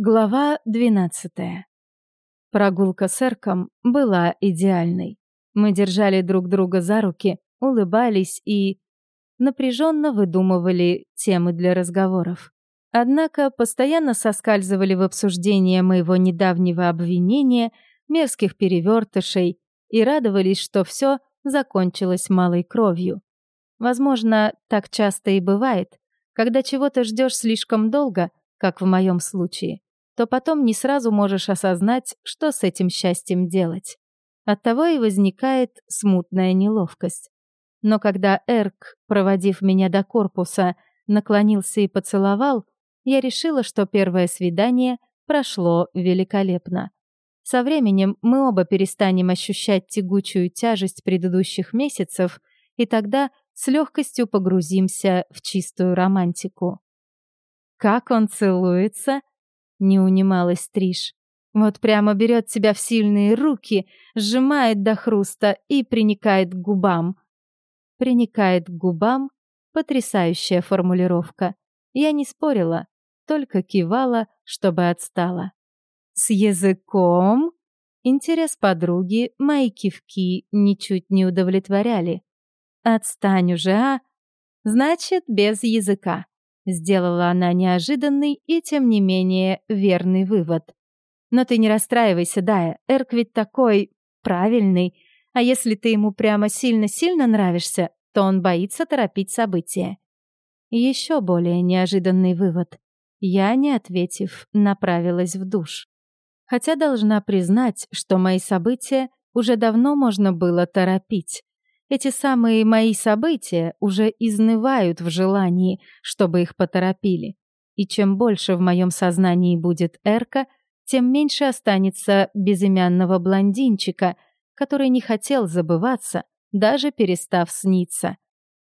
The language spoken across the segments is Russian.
Глава 12. Прогулка с Эрком была идеальной. Мы держали друг друга за руки, улыбались и напряженно выдумывали темы для разговоров. Однако постоянно соскальзывали в обсуждение моего недавнего обвинения, мерзких перевертышей и радовались, что все закончилось малой кровью. Возможно, так часто и бывает, когда чего-то ждешь слишком долго, как в моем случае то потом не сразу можешь осознать, что с этим счастьем делать. Оттого и возникает смутная неловкость. Но когда Эрк, проводив меня до корпуса, наклонился и поцеловал, я решила, что первое свидание прошло великолепно. Со временем мы оба перестанем ощущать тягучую тяжесть предыдущих месяцев, и тогда с легкостью погрузимся в чистую романтику. Как он целуется, не унималась Триш. Вот прямо берет тебя в сильные руки, сжимает до хруста и приникает к губам. Приникает к губам — потрясающая формулировка. Я не спорила, только кивала, чтобы отстала. С языком? Интерес подруги мои кивки ничуть не удовлетворяли. Отстань уже, а? Значит, без языка. Сделала она неожиданный и, тем не менее, верный вывод. Но ты не расстраивайся, Дая, Эрк ведь такой правильный. А если ты ему прямо сильно-сильно нравишься, то он боится торопить события. Еще более неожиданный вывод. Я, не ответив, направилась в душ. Хотя должна признать, что мои события уже давно можно было торопить. Эти самые мои события уже изнывают в желании, чтобы их поторопили. И чем больше в моем сознании будет Эрка, тем меньше останется безымянного блондинчика, который не хотел забываться, даже перестав сниться.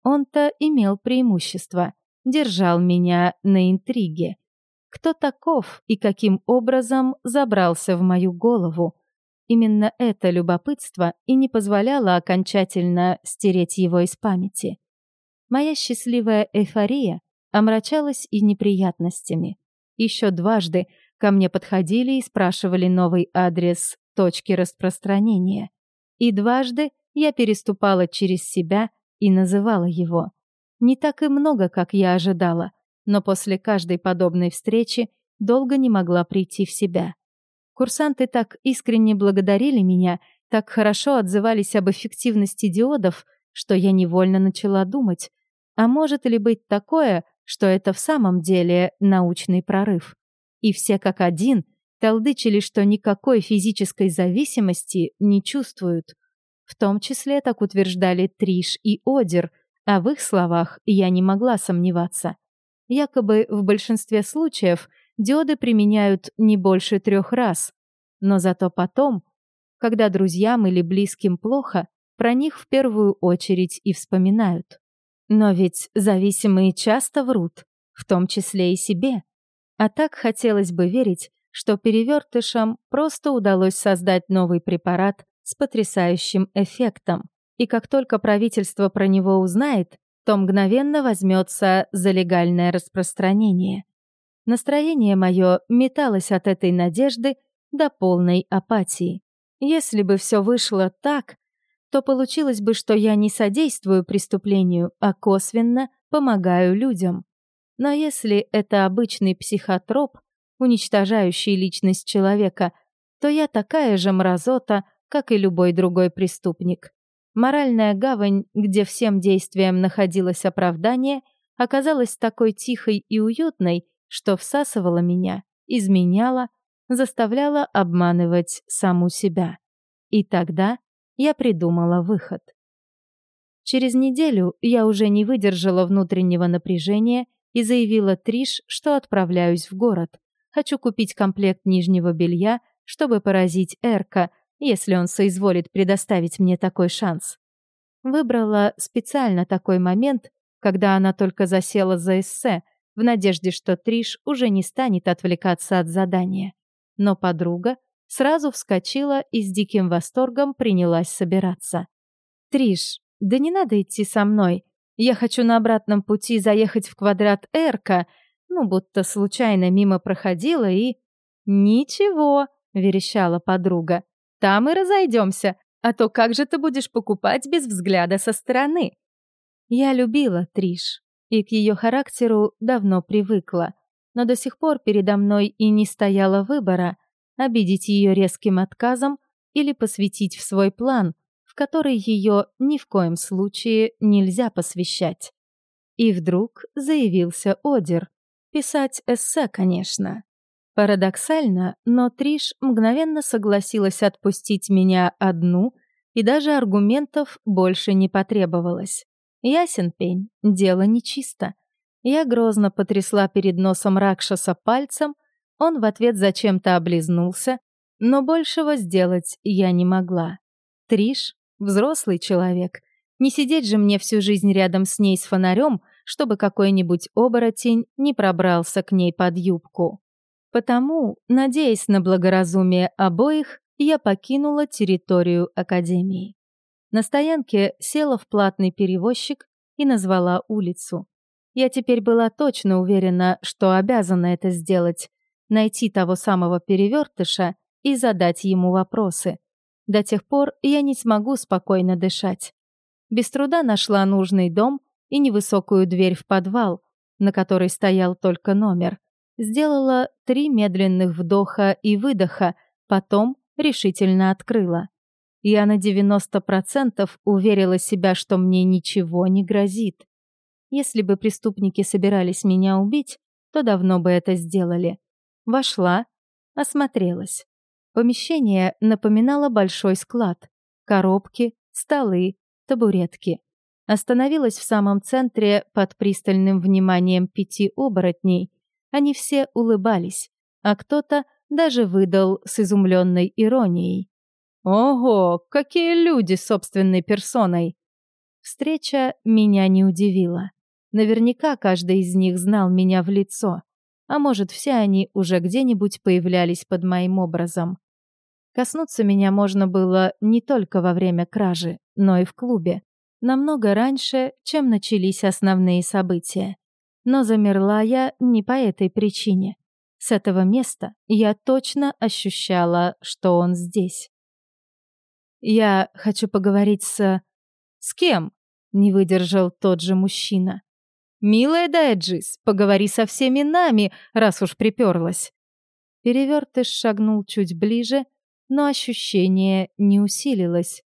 Он-то имел преимущество, держал меня на интриге. Кто таков и каким образом забрался в мою голову? Именно это любопытство и не позволяло окончательно стереть его из памяти. Моя счастливая эйфория омрачалась и неприятностями. Еще дважды ко мне подходили и спрашивали новый адрес точки распространения. И дважды я переступала через себя и называла его. Не так и много, как я ожидала, но после каждой подобной встречи долго не могла прийти в себя. Курсанты так искренне благодарили меня, так хорошо отзывались об эффективности диодов, что я невольно начала думать, а может ли быть такое, что это в самом деле научный прорыв? И все как один толдычили, что никакой физической зависимости не чувствуют. В том числе так утверждали Триш и Одер, а в их словах я не могла сомневаться. Якобы в большинстве случаев – диоды применяют не больше трех раз. Но зато потом, когда друзьям или близким плохо, про них в первую очередь и вспоминают. Но ведь зависимые часто врут, в том числе и себе. А так хотелось бы верить, что перевертышам просто удалось создать новый препарат с потрясающим эффектом. И как только правительство про него узнает, то мгновенно возьмется за легальное распространение. Настроение мое металось от этой надежды до полной апатии. Если бы все вышло так, то получилось бы, что я не содействую преступлению, а косвенно помогаю людям. Но если это обычный психотроп, уничтожающий личность человека, то я такая же мразота, как и любой другой преступник. Моральная гавань, где всем действиям находилось оправдание, оказалась такой тихой и уютной, что всасывала меня, изменяла, заставляла обманывать саму себя. И тогда я придумала выход. Через неделю я уже не выдержала внутреннего напряжения и заявила Триш, что отправляюсь в город. Хочу купить комплект нижнего белья, чтобы поразить Эрка, если он соизволит предоставить мне такой шанс. Выбрала специально такой момент, когда она только засела за эссе — в надежде, что Триш уже не станет отвлекаться от задания. Но подруга сразу вскочила и с диким восторгом принялась собираться. «Триш, да не надо идти со мной. Я хочу на обратном пути заехать в квадрат Эрка, ну, будто случайно мимо проходила и...» «Ничего», — верещала подруга. «Там и разойдемся, а то как же ты будешь покупать без взгляда со стороны?» Я любила Триш и к ее характеру давно привыкла, но до сих пор передо мной и не стояло выбора обидеть ее резким отказом или посвятить в свой план, в который ее ни в коем случае нельзя посвящать. И вдруг заявился Одер. Писать эссе, конечно. Парадоксально, но Триш мгновенно согласилась отпустить меня одну, и даже аргументов больше не потребовалось. Ясен пень, дело нечисто. Я грозно потрясла перед носом Ракшаса пальцем, он в ответ зачем-то облизнулся, но большего сделать я не могла. Триш — взрослый человек. Не сидеть же мне всю жизнь рядом с ней с фонарем, чтобы какой-нибудь оборотень не пробрался к ней под юбку. Потому, надеясь на благоразумие обоих, я покинула территорию Академии. На стоянке села в платный перевозчик и назвала улицу. Я теперь была точно уверена, что обязана это сделать, найти того самого перевертыша и задать ему вопросы. До тех пор я не смогу спокойно дышать. Без труда нашла нужный дом и невысокую дверь в подвал, на которой стоял только номер. Сделала три медленных вдоха и выдоха, потом решительно открыла. Я на 90% уверила себя, что мне ничего не грозит. Если бы преступники собирались меня убить, то давно бы это сделали. Вошла, осмотрелась. Помещение напоминало большой склад. Коробки, столы, табуретки. Остановилась в самом центре под пристальным вниманием пяти оборотней. Они все улыбались, а кто-то даже выдал с изумленной иронией. Ого, какие люди собственной персоной! Встреча меня не удивила. Наверняка каждый из них знал меня в лицо, а может, все они уже где-нибудь появлялись под моим образом. Коснуться меня можно было не только во время кражи, но и в клубе, намного раньше, чем начались основные события. Но замерла я не по этой причине. С этого места я точно ощущала, что он здесь. Я хочу поговорить с... С кем? Не выдержал тот же мужчина. Милая Дайджис, поговори со всеми нами, раз уж приперлась. Перевертыш шагнул чуть ближе, но ощущение не усилилось.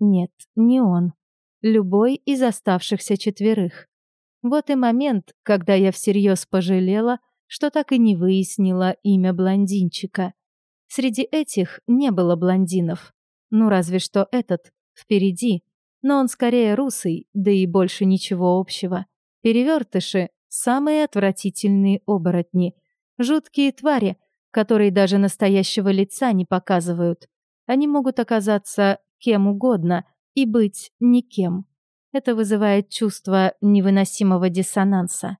Нет, не он. Любой из оставшихся четверых. Вот и момент, когда я всерьез пожалела, что так и не выяснила имя блондинчика. Среди этих не было блондинов. Ну, разве что этот, впереди. Но он скорее русый, да и больше ничего общего. Перевертыши — самые отвратительные оборотни. Жуткие твари, которые даже настоящего лица не показывают. Они могут оказаться кем угодно и быть никем. Это вызывает чувство невыносимого диссонанса.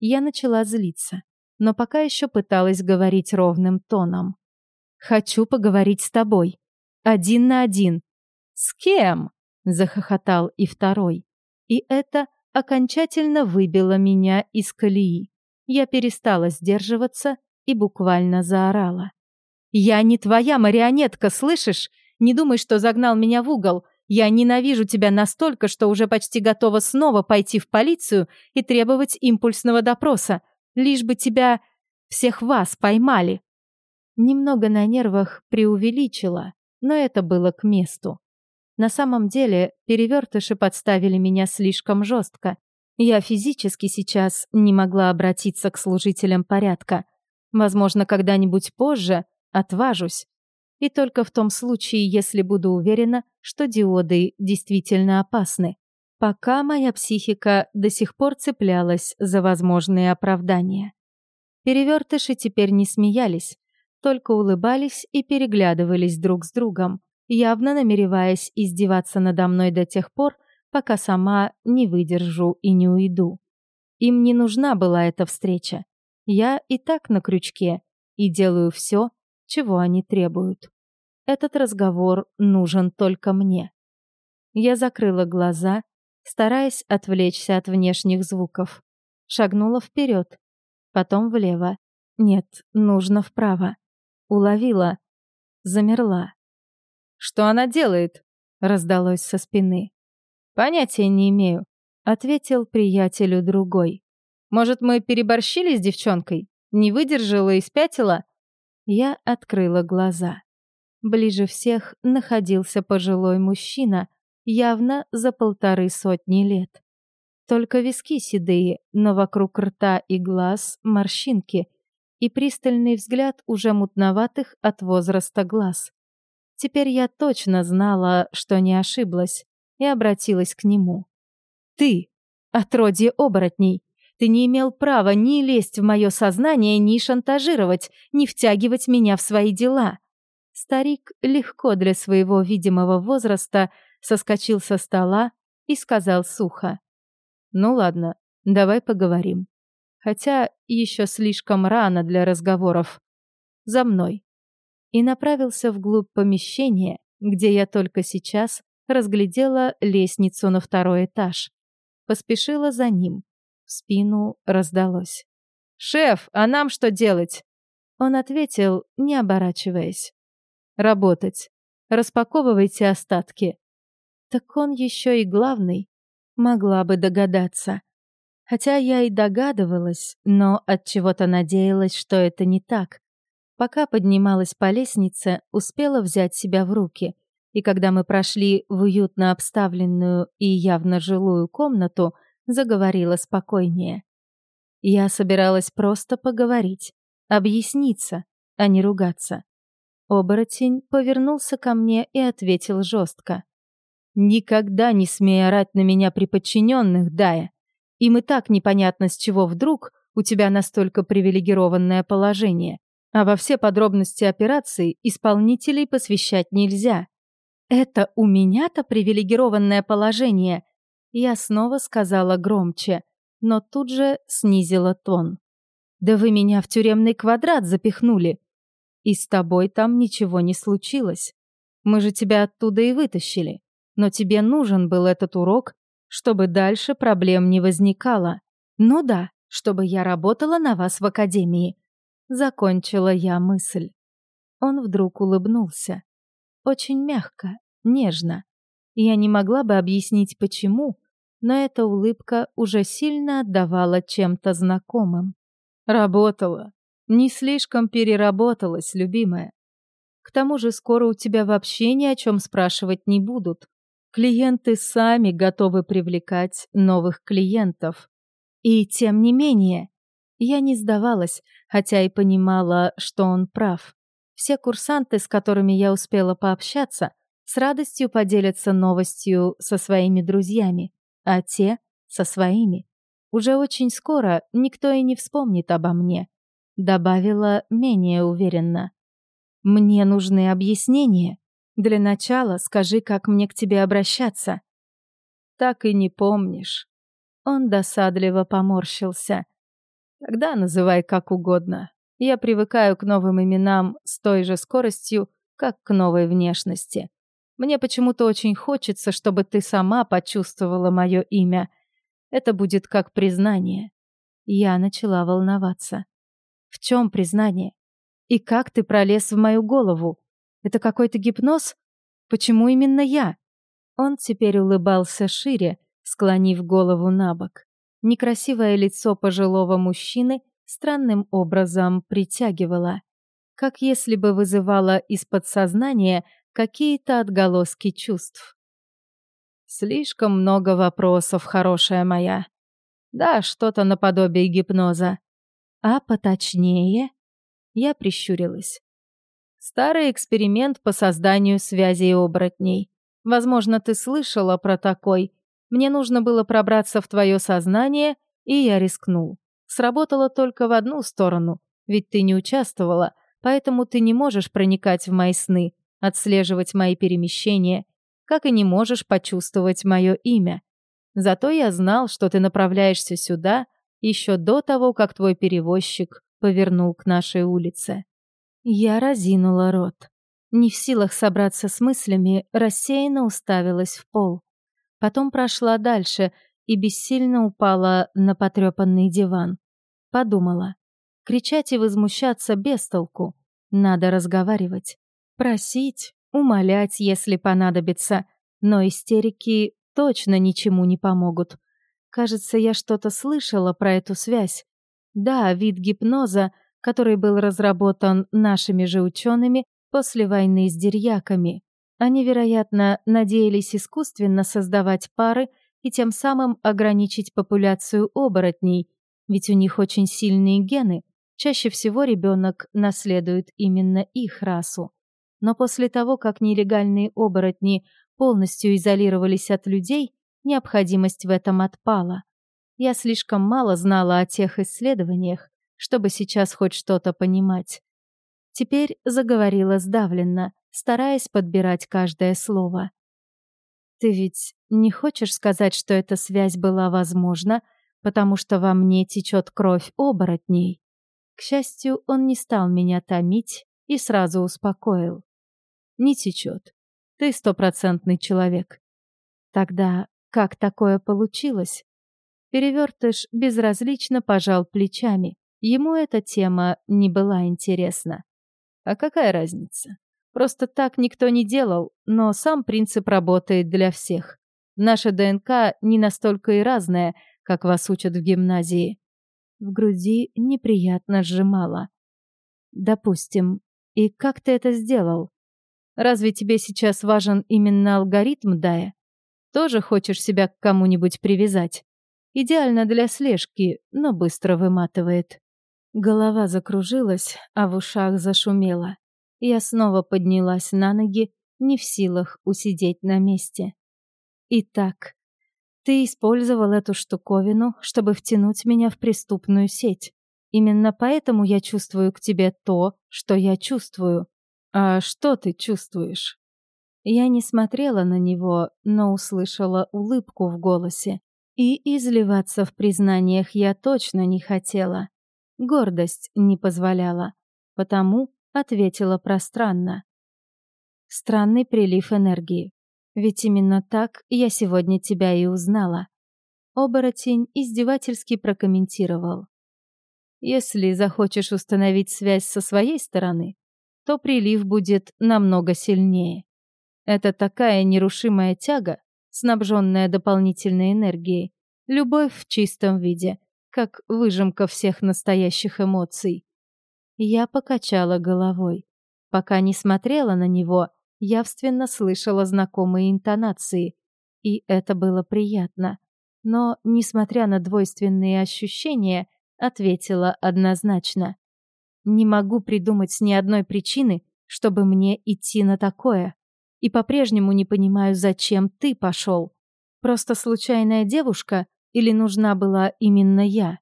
Я начала злиться, но пока еще пыталась говорить ровным тоном. «Хочу поговорить с тобой», один на один. «С кем?» — захохотал и второй. И это окончательно выбило меня из колеи. Я перестала сдерживаться и буквально заорала. «Я не твоя марионетка, слышишь? Не думай, что загнал меня в угол. Я ненавижу тебя настолько, что уже почти готова снова пойти в полицию и требовать импульсного допроса, лишь бы тебя, всех вас, поймали». Немного на нервах преувеличила, но это было к месту. На самом деле, перевертыши подставили меня слишком жестко. Я физически сейчас не могла обратиться к служителям порядка. Возможно, когда-нибудь позже отважусь. И только в том случае, если буду уверена, что диоды действительно опасны. Пока моя психика до сих пор цеплялась за возможные оправдания. Перевертыши теперь не смеялись, только улыбались и переглядывались друг с другом, явно намереваясь издеваться надо мной до тех пор, пока сама не выдержу и не уйду. Им не нужна была эта встреча. Я и так на крючке и делаю все, чего они требуют. Этот разговор нужен только мне. Я закрыла глаза, стараясь отвлечься от внешних звуков. Шагнула вперед, потом влево. Нет, нужно вправо. Уловила, замерла. «Что она делает?» — раздалось со спины. «Понятия не имею», — ответил приятелю другой. «Может, мы переборщили с девчонкой? Не выдержала и спятила?» Я открыла глаза. Ближе всех находился пожилой мужчина, явно за полторы сотни лет. Только виски седые, но вокруг рта и глаз морщинки и пристальный взгляд уже мутноватых от возраста глаз. Теперь я точно знала, что не ошиблась, и обратилась к нему. «Ты, отродье оборотней, ты не имел права ни лезть в мое сознание, ни шантажировать, ни втягивать меня в свои дела». Старик легко для своего видимого возраста соскочил со стола и сказал сухо. «Ну ладно, давай поговорим. Хотя еще слишком рано для разговоров. За мной» и направился вглубь помещения, где я только сейчас разглядела лестницу на второй этаж. Поспешила за ним. В спину раздалось. «Шеф, а нам что делать?» Он ответил, не оборачиваясь. «Работать. Распаковывайте остатки». Так он еще и главный. Могла бы догадаться. Хотя я и догадывалась, но от чего то надеялась, что это не так. Пока поднималась по лестнице, успела взять себя в руки, и когда мы прошли в уютно обставленную и явно жилую комнату, заговорила спокойнее. Я собиралась просто поговорить, объясниться, а не ругаться. Оборотень повернулся ко мне и ответил жестко. «Никогда не смей орать на меня при подчиненных, Дая. Им и так непонятно, с чего вдруг у тебя настолько привилегированное положение а во все подробности операции исполнителей посвящать нельзя. Это у меня-то привилегированное положение. Я снова сказала громче, но тут же снизила тон. Да вы меня в тюремный квадрат запихнули. И с тобой там ничего не случилось. Мы же тебя оттуда и вытащили. Но тебе нужен был этот урок, чтобы дальше проблем не возникало. Ну да, чтобы я работала на вас в академии. Закончила я мысль. Он вдруг улыбнулся. Очень мягко, нежно. Я не могла бы объяснить, почему, но эта улыбка уже сильно отдавала чем-то знакомым. Работала. Не слишком переработалась, любимая. К тому же скоро у тебя вообще ни о чем спрашивать не будут. Клиенты сами готовы привлекать новых клиентов. И тем не менее, я не сдавалась, хотя и понимала, что он прав. Все курсанты, с которыми я успела пообщаться, с радостью поделятся новостью со своими друзьями, а те — со своими. Уже очень скоро никто и не вспомнит обо мне. Добавила менее уверенно. «Мне нужны объяснения. Для начала скажи, как мне к тебе обращаться». «Так и не помнишь». Он досадливо поморщился. Тогда называй как угодно. Я привыкаю к новым именам с той же скоростью, как к новой внешности. Мне почему-то очень хочется, чтобы ты сама почувствовала мое имя. Это будет как признание. Я начала волноваться. В чем признание? И как ты пролез в мою голову? Это какой-то гипноз? Почему именно я? Он теперь улыбался шире, склонив голову на бок. Некрасивое лицо пожилого мужчины странным образом притягивало, как если бы вызывало из подсознания какие-то отголоски чувств. Слишком много вопросов, хорошая моя. Да, что-то наподобие гипноза. А поточнее? Я прищурилась. Старый эксперимент по созданию связей оборотней. Возможно, ты слышала про такой, мне нужно было пробраться в твое сознание, и я рискнул. Сработало только в одну сторону, ведь ты не участвовала, поэтому ты не можешь проникать в мои сны, отслеживать мои перемещения, как и не можешь почувствовать мое имя. Зато я знал, что ты направляешься сюда еще до того, как твой перевозчик повернул к нашей улице. Я разинула рот. Не в силах собраться с мыслями, рассеянно уставилась в пол. Потом прошла дальше и бессильно упала на потрепанный диван. Подумала. Кричать и возмущаться без толку. Надо разговаривать, просить, умолять, если понадобится, но истерики точно ничему не помогут. Кажется, я что-то слышала про эту связь. Да, вид гипноза, который был разработан нашими же учеными после войны с дерьяками. Они, вероятно, надеялись искусственно создавать пары и тем самым ограничить популяцию оборотней, ведь у них очень сильные гены. Чаще всего ребенок наследует именно их расу. Но после того, как нелегальные оборотни полностью изолировались от людей, необходимость в этом отпала. Я слишком мало знала о тех исследованиях, чтобы сейчас хоть что-то понимать. Теперь заговорила сдавленно, стараясь подбирать каждое слово. «Ты ведь не хочешь сказать, что эта связь была возможна, потому что во мне течет кровь оборотней?» К счастью, он не стал меня томить и сразу успокоил. «Не течет. Ты стопроцентный человек. Тогда как такое получилось? Перевертыш безразлично пожал плечами. Ему эта тема не была интересна. А какая разница? Просто так никто не делал, но сам принцип работает для всех. Наша ДНК не настолько и разная, как вас учат в гимназии. В груди неприятно сжимало. Допустим. И как ты это сделал? Разве тебе сейчас важен именно алгоритм Дая? Тоже хочешь себя к кому-нибудь привязать? Идеально для слежки, но быстро выматывает. Голова закружилась, а в ушах зашумело. Я снова поднялась на ноги, не в силах усидеть на месте. Итак, ты использовал эту штуковину, чтобы втянуть меня в преступную сеть. Именно поэтому я чувствую к тебе то, что я чувствую. А что ты чувствуешь? Я не смотрела на него, но услышала улыбку в голосе. И изливаться в признаниях я точно не хотела. Гордость не позволяла. Потому ответила пространно. Странный прилив энергии. Ведь именно так я сегодня тебя и узнала. Оборотень издевательски прокомментировал. Если захочешь установить связь со своей стороны, то прилив будет намного сильнее. Это такая нерушимая тяга, снабженная дополнительной энергией, любовь в чистом виде, как выжимка всех настоящих эмоций. Я покачала головой. Пока не смотрела на него, явственно слышала знакомые интонации, и это было приятно. Но, несмотря на двойственные ощущения, ответила однозначно. Не могу придумать ни одной причины, чтобы мне идти на такое и по-прежнему не понимаю, зачем ты пошел. Просто случайная девушка или нужна была именно я?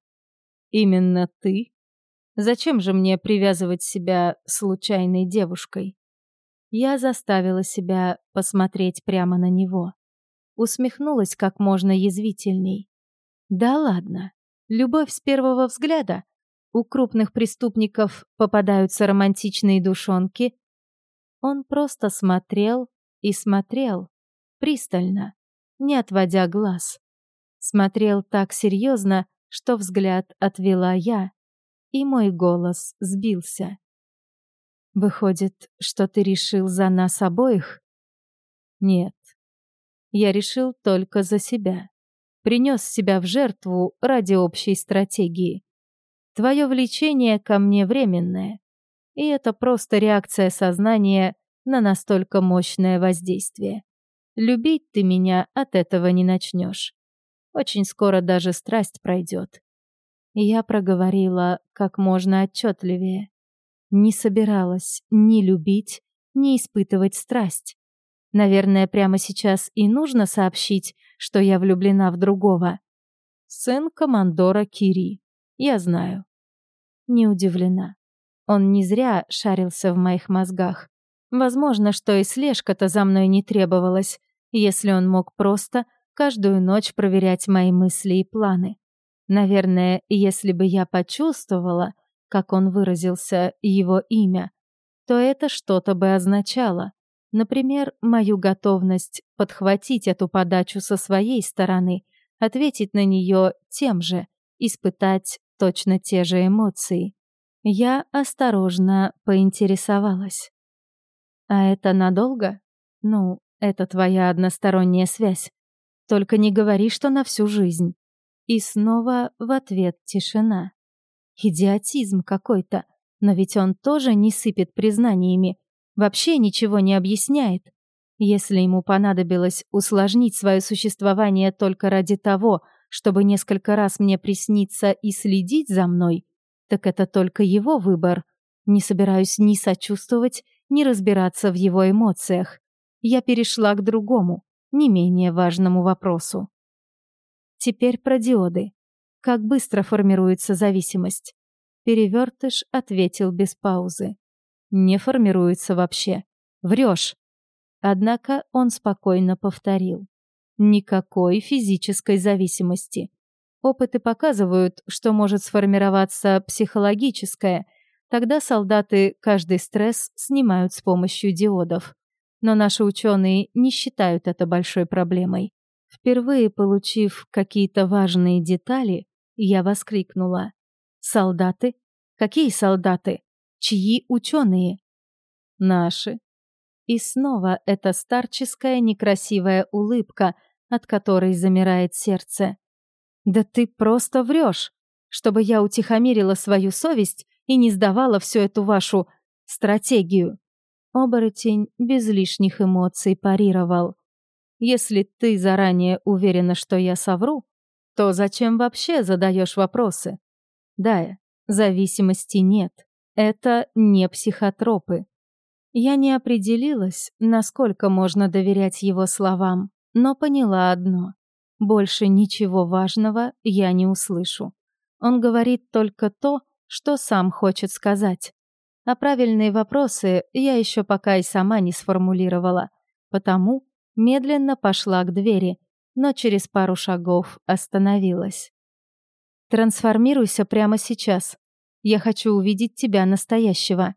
Именно ты? Зачем же мне привязывать себя случайной девушкой? Я заставила себя посмотреть прямо на него. Усмехнулась как можно язвительней. Да ладно. Любовь с первого взгляда. У крупных преступников попадаются романтичные душонки. Он просто смотрел и смотрел, пристально, не отводя глаз. Смотрел так серьезно, что взгляд отвела я, и мой голос сбился. «Выходит, что ты решил за нас обоих?» «Нет. Я решил только за себя. Принес себя в жертву ради общей стратегии. Твое влечение ко мне временное, и это просто реакция сознания на настолько мощное воздействие. Любить ты меня от этого не начнешь. Очень скоро даже страсть пройдет. Я проговорила как можно отчетливее. Не собиралась ни любить, ни испытывать страсть. Наверное, прямо сейчас и нужно сообщить, что я влюблена в другого. Сын командора Кири. Я знаю. Не удивлена. Он не зря шарился в моих мозгах. Возможно, что и слежка-то за мной не требовалась, если он мог просто каждую ночь проверять мои мысли и планы. Наверное, если бы я почувствовала, как он выразился, его имя, то это что-то бы означало. Например, мою готовность подхватить эту подачу со своей стороны, ответить на нее тем же, испытать точно те же эмоции. Я осторожно поинтересовалась. «А это надолго? Ну, это твоя односторонняя связь. Только не говори, что на всю жизнь». И снова в ответ тишина. Идиотизм какой-то. Но ведь он тоже не сыпет признаниями. Вообще ничего не объясняет. Если ему понадобилось усложнить свое существование только ради того, чтобы несколько раз мне присниться и следить за мной, так это только его выбор. Не собираюсь ни сочувствовать, ни разбираться в его эмоциях. Я перешла к другому, не менее важному вопросу. Теперь про диоды. Как быстро формируется зависимость? Перевертыш ответил без паузы. Не формируется вообще. Врешь. Однако он спокойно повторил. Никакой физической зависимости. Опыты показывают, что может сформироваться психологическое. Тогда солдаты каждый стресс снимают с помощью диодов. Но наши ученые не считают это большой проблемой. Впервые получив какие-то важные детали, я воскликнула. «Солдаты? Какие солдаты? Чьи ученые?» «Наши». И снова эта старческая некрасивая улыбка, от которой замирает сердце. Да ты просто врешь, чтобы я утихомирила свою совесть и не сдавала всю эту вашу стратегию. Оборотень без лишних эмоций парировал. Если ты заранее уверена, что я совру, то зачем вообще задаешь вопросы? Да, зависимости нет. Это не психотропы. Я не определилась, насколько можно доверять его словам, но поняла одно. Больше ничего важного я не услышу. Он говорит только то, что сам хочет сказать. А правильные вопросы я еще пока и сама не сформулировала, потому медленно пошла к двери, но через пару шагов остановилась. «Трансформируйся прямо сейчас. Я хочу увидеть тебя настоящего».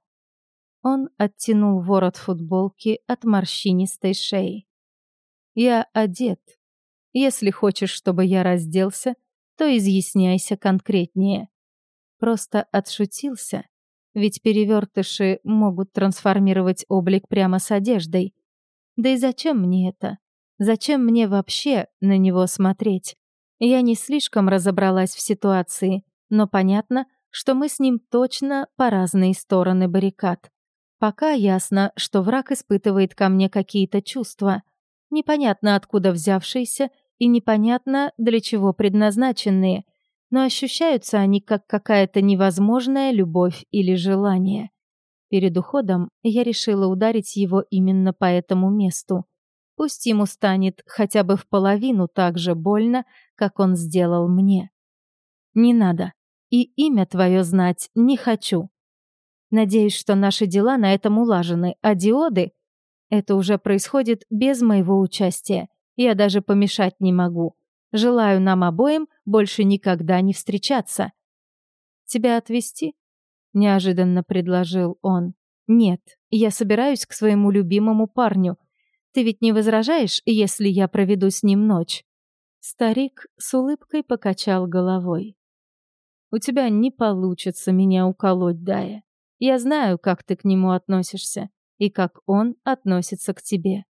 Он оттянул ворот футболки от морщинистой шеи. «Я одет, если хочешь, чтобы я разделся, то изъясняйся конкретнее. Просто отшутился, ведь перевертыши могут трансформировать облик прямо с одеждой. Да и зачем мне это? Зачем мне вообще на него смотреть? Я не слишком разобралась в ситуации, но понятно, что мы с ним точно по разные стороны баррикад. Пока ясно, что враг испытывает ко мне какие-то чувства, непонятно откуда взявшиеся и непонятно для чего предназначенные, но ощущаются они как какая-то невозможная любовь или желание. Перед уходом я решила ударить его именно по этому месту. Пусть ему станет хотя бы в половину так же больно, как он сделал мне. Не надо. И имя твое знать не хочу. Надеюсь, что наши дела на этом улажены, а диоды... Это уже происходит без моего участия. Я даже помешать не могу. Желаю нам обоим больше никогда не встречаться. Тебя отвезти? Неожиданно предложил он. Нет, я собираюсь к своему любимому парню. Ты ведь не возражаешь, если я проведу с ним ночь? Старик с улыбкой покачал головой. У тебя не получится меня уколоть, Дая. Я знаю, как ты к нему относишься и как он относится к тебе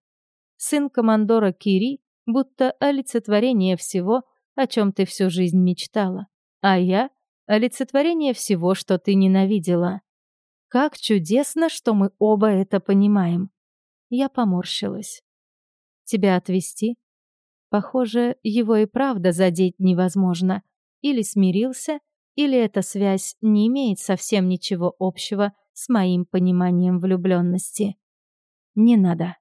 сын командора Кири, будто олицетворение всего, о чем ты всю жизнь мечтала, а я — олицетворение всего, что ты ненавидела. Как чудесно, что мы оба это понимаем. Я поморщилась. Тебя отвезти? Похоже, его и правда задеть невозможно. Или смирился, или эта связь не имеет совсем ничего общего с моим пониманием влюбленности. Не надо.